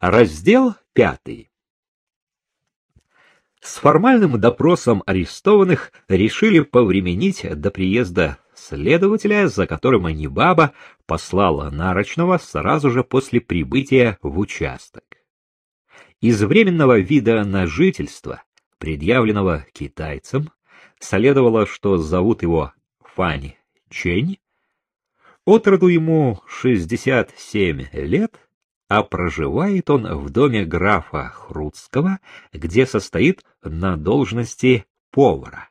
Раздел пятый. С формальным допросом арестованных решили повременить до приезда следователя, за которым Анибаба послала Нарочного сразу же после прибытия в участок. Из временного вида на жительство, предъявленного китайцам, следовало, что зовут его Фань Чень, отроду ему 67 лет, а проживает он в доме графа Хруцкого, где состоит на должности повара.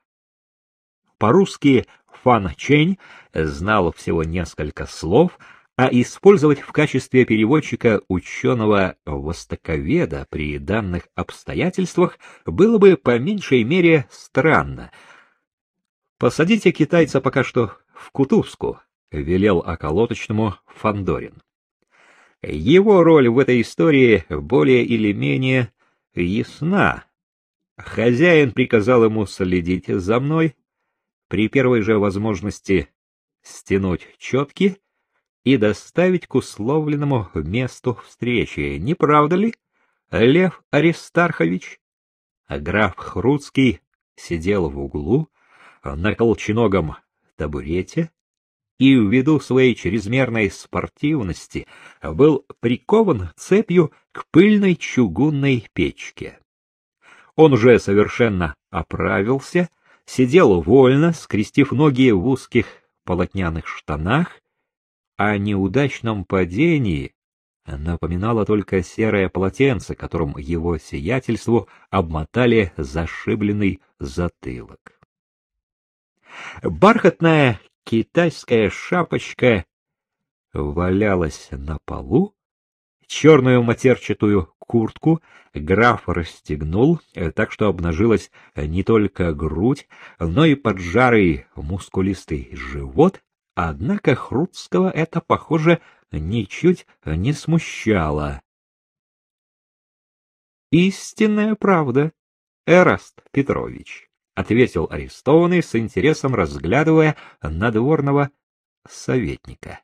По-русски Фан Чень знал всего несколько слов, а использовать в качестве переводчика ученого-востоковеда при данных обстоятельствах было бы по меньшей мере странно. «Посадите китайца пока что в кутузку», — велел околоточному Фандорин. Его роль в этой истории более или менее ясна. Хозяин приказал ему следить за мной, при первой же возможности стянуть четки и доставить к условленному месту встречи. Не правда ли, Лев Аристархович? Граф Хруцкий сидел в углу на колченогом табурете и ввиду своей чрезмерной спортивности был прикован цепью к пыльной чугунной печке. Он уже совершенно оправился, сидел вольно, скрестив ноги в узких полотняных штанах, о неудачном падении напоминало только серое полотенце, которым его сиятельству обмотали зашибленный затылок. Бархатная китайская шапочка валялась на полу, черную матерчатую куртку граф расстегнул, э, так что обнажилась не только грудь, но и поджарый мускулистый живот, однако Хрудского это, похоже, ничуть не смущало. Истинная правда, Эраст Петрович ответил арестованный с интересом разглядывая надворного советника.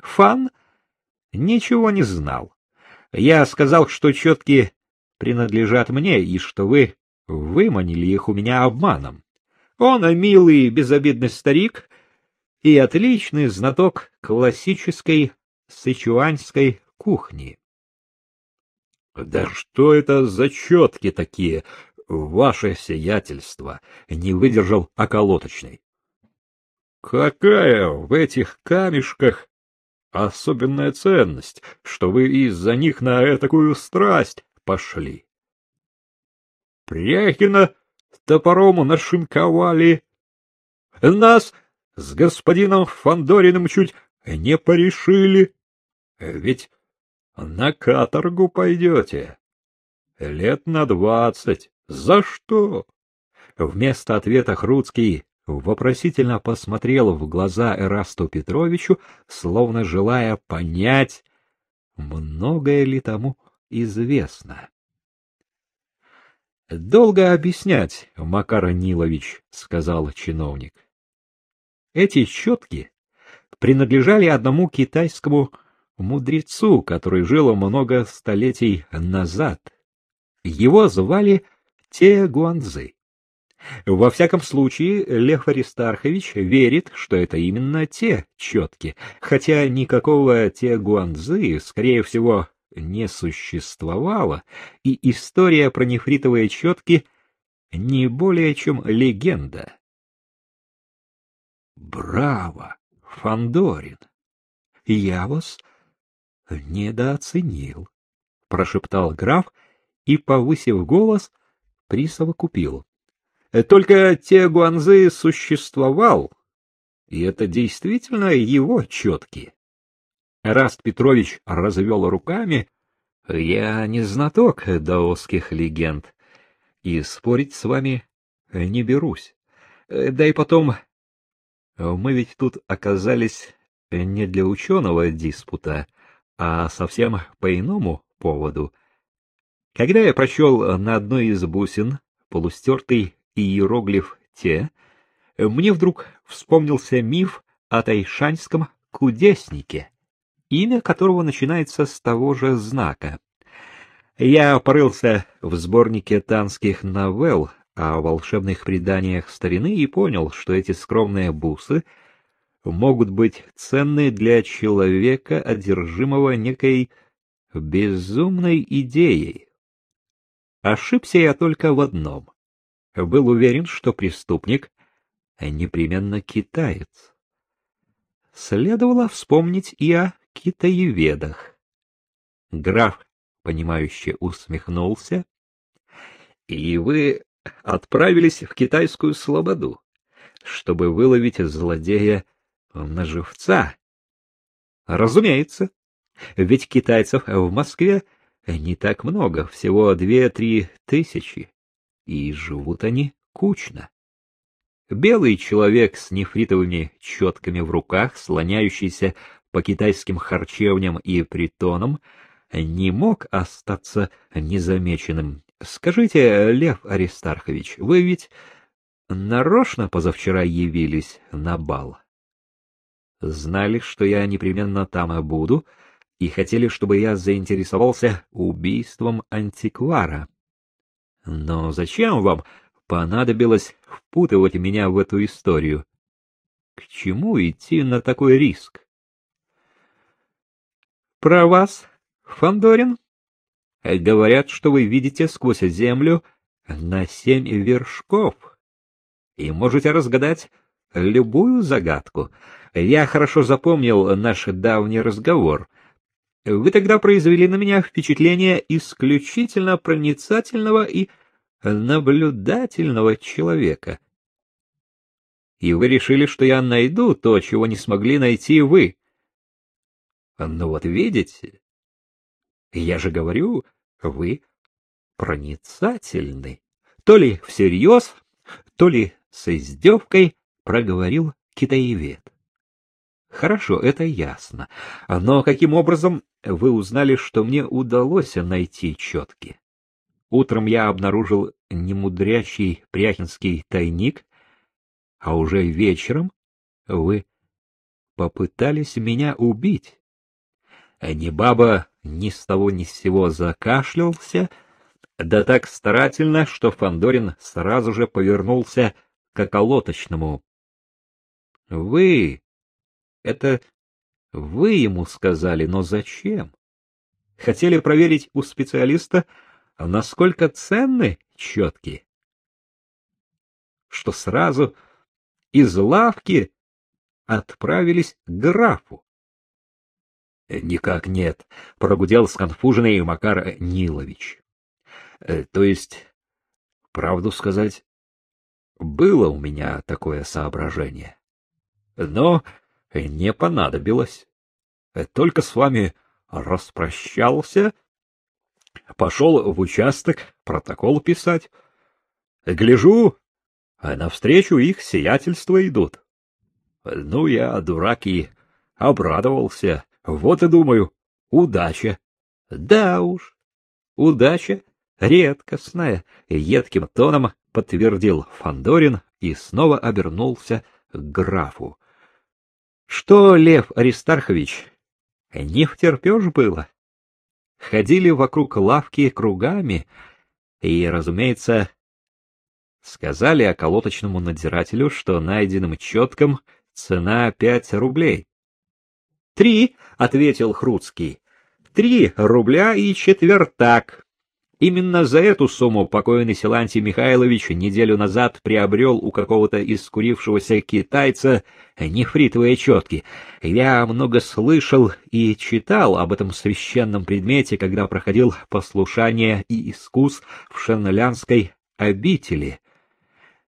Фан ничего не знал. Я сказал, что четки принадлежат мне и что вы выманили их у меня обманом. Он милый безобидный старик и отличный знаток классической сычуанской кухни. — Да что это за четки такие? Ваше сиятельство, не выдержал околоточный. Какая в этих камешках особенная ценность, что вы из-за них на такую страсть пошли? Пряхина топором нашинковали. Нас с господином Фандориным чуть не порешили. Ведь на каторгу пойдете. Лет на двадцать. За что? Вместо ответа Хруцкий вопросительно посмотрел в глаза Эрасту Петровичу, словно желая понять, многое ли тому известно. Долго объяснять, Макар Нилович, сказал чиновник. Эти четки принадлежали одному китайскому мудрецу, который жил много столетий назад. Его звали те Гуанзы. Во всяком случае, Лев Аристархович верит, что это именно те четки, хотя никакого те Гуанзы, скорее всего, не существовало, и история про нефритовые четки не более чем легенда. Браво, Фандорин! Я вас недооценил, прошептал граф и, повысив голос, — присовокупил. Э, только те гуанзы существовал, и это действительно его четки. Раст Петрович развел руками. Я не знаток даосских легенд, и спорить с вами не берусь. Э, да и потом, мы ведь тут оказались не для ученого диспута, а совсем по иному поводу — когда я прочел на одной из бусин полустертый иероглиф «те», мне вдруг вспомнился миф о тайшанском кудеснике. имя которого начинается с того же знака. Я порылся в сборнике танских новелл о волшебных преданиях старины и понял, что эти скромные бусы могут быть ценны для человека, одержимого некой безумной идеей. Ошибся я только в одном. Был уверен, что преступник непременно китаец. Следовало вспомнить и о китаеведах. Граф, понимающе усмехнулся. — И вы отправились в китайскую слободу, чтобы выловить злодея на живца? — Разумеется. Ведь китайцев в Москве не так много, всего две-три тысячи, и живут они кучно. Белый человек с нефритовыми четками в руках, слоняющийся по китайским харчевням и притонам, не мог остаться незамеченным. Скажите, Лев Аристархович, вы ведь нарочно позавчера явились на бал? Знали, что я непременно там и буду, и хотели, чтобы я заинтересовался убийством антиквара. Но зачем вам понадобилось впутывать меня в эту историю? К чему идти на такой риск? Про вас, Фандорин? Говорят, что вы видите сквозь землю на семь вершков и можете разгадать любую загадку. Я хорошо запомнил наш давний разговор. Вы тогда произвели на меня впечатление исключительно проницательного и наблюдательного человека. И вы решили, что я найду то, чего не смогли найти вы. Ну вот видите, я же говорю, вы проницательны. То ли всерьез, то ли с издевкой проговорил китаевед. Хорошо, это ясно. Но каким образом вы узнали, что мне удалось найти четки? Утром я обнаружил немудрящий пряхинский тайник, а уже вечером вы попытались меня убить. Ни баба ни с того ни с сего закашлялся, да так старательно, что Фандорин сразу же повернулся к околоточному. — Вы... это вы ему сказали, но зачем? Хотели проверить у специалиста, насколько ценны четки? Что сразу из лавки отправились к графу. — Никак нет, — прогудел сконфуженный Макар Нилович. Э, — То есть, правду сказать, было у меня такое соображение. Но не понадобилось. Только с вами распрощался, пошел в участок протокол писать. Гляжу, а навстречу их сиятельства идут. Ну, я, дурак, и обрадовался. Вот и думаю, удача. Да уж, удача редкостная, едким тоном подтвердил Фандорин и снова обернулся к графу. Что, Лев Аристархович, не втерпешь было? Ходили вокруг лавки кругами и, разумеется, сказали околоточному надзирателю, что найденным четком цена пять рублей. Три, — ответил Хруцкий. Три рубля и четвертак. Именно за эту сумму покойный Силантий Михайлович неделю назад приобрел у какого-то искурившегося китайца нефритовые четки. Я много слышал и читал об этом священном предмете, когда проходил послушание и искус в Шенлянской обители.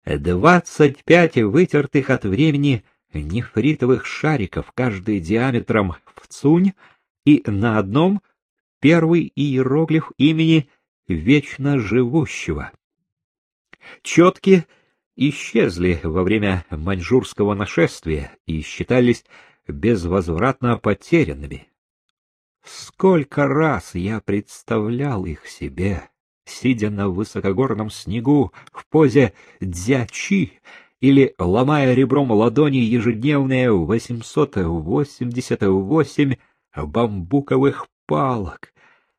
Двадцать пять вытертых от времени нефритовых шариков, каждый диаметром в цунь, и на одном первый иероглиф имени вечно живущего. Четки исчезли во время маньчжурского нашествия и считались безвозвратно потерянными. Сколько раз я представлял их себе, сидя на высокогорном снегу в позе дзячи или ломая ребром ладони ежедневные 888 бамбуковых палок.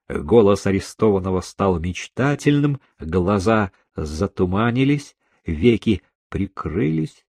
Голос арестованного стал мечтательным, глаза затуманились, веки прикрылись,